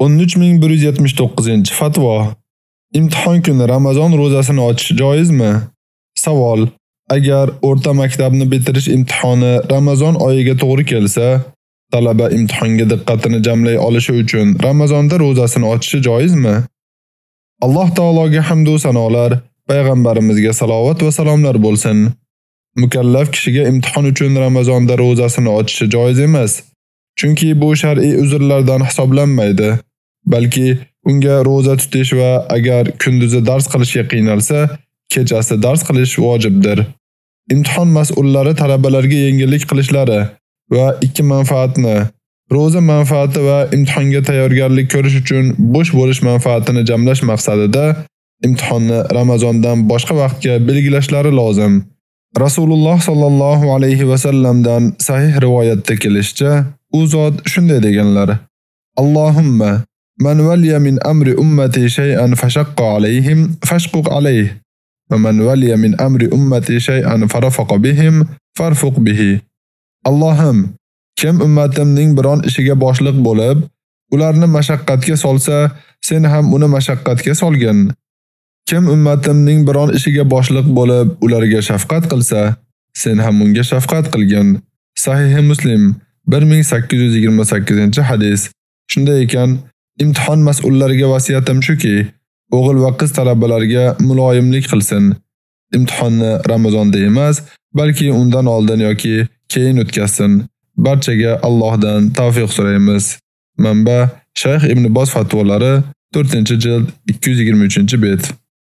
13179-fatvo. Imtihon kuni Ramazon ro'zasini ochish joizmi? Savol: Agar o'rta maktabni bitirish imtihoni Ramazon oyiga to'g'ri kelsa, talaba imtihonga diqqatini jamlay olishi uchun Ramazonda ro'zasini ochishi joizmi? Alloh taologa hamd va sanolar, payg'ambarimizga salovat va salomlar bo'lsin. Mukallaf kishiga imtihon uchun Ramazonda ro'zasini ochishi joiz emas, chunki bu shar'iy uzrlardan hisoblanmaydi. Balki unga roza tutish va agar kunduzi dars qilishga qiynalsa, kechasi dars qilish vojibdir. Imtihon mas'ullari talabalarga yengillik qilishlari va ikki manfaatni roza manfaati va imtihonga tayyorgarlik ko'rish uchun bo'sh bo'lish manfaatini jamlash maqsadida imtihonni Ramazondan boshqa vaqtga belgilashlari lozim. Rasululloh sallallohu alayhi va sallamdan sahih rivoyatda kelishicha, u zot shunday deganlar: Allohumma من ولي من أمر أمتي شيئا فشق عليهم فاشقق عليه ومن ولي من أمر أمتي شيئا فرفق بهم farfuq bihi. Allohim, kim ummatimning biron ishiga boshliq bo'lib, ularni mashaqqatga solsa, sen ham uni mashaqqatga solgin. Kim ummatimning biron ishiga boshliq bo'lib, ularga shafqat qilsa, sen ham unga shafqat qilgin. Sahih Muslim 1828-hadis. Shunday ekan, Imtihon mas'ullariga vasiyatim shuki, o'g'il va qiz talabalariga muloyimlik qilsin. Imtihonni Ramazonda emas, balki undan oldin yoki keyin o'tkazsin. Barchaga Allohdan tavfiq so'raymiz. Manba: Shayx Ibn Boz fatvolari 4-jild 223-bet.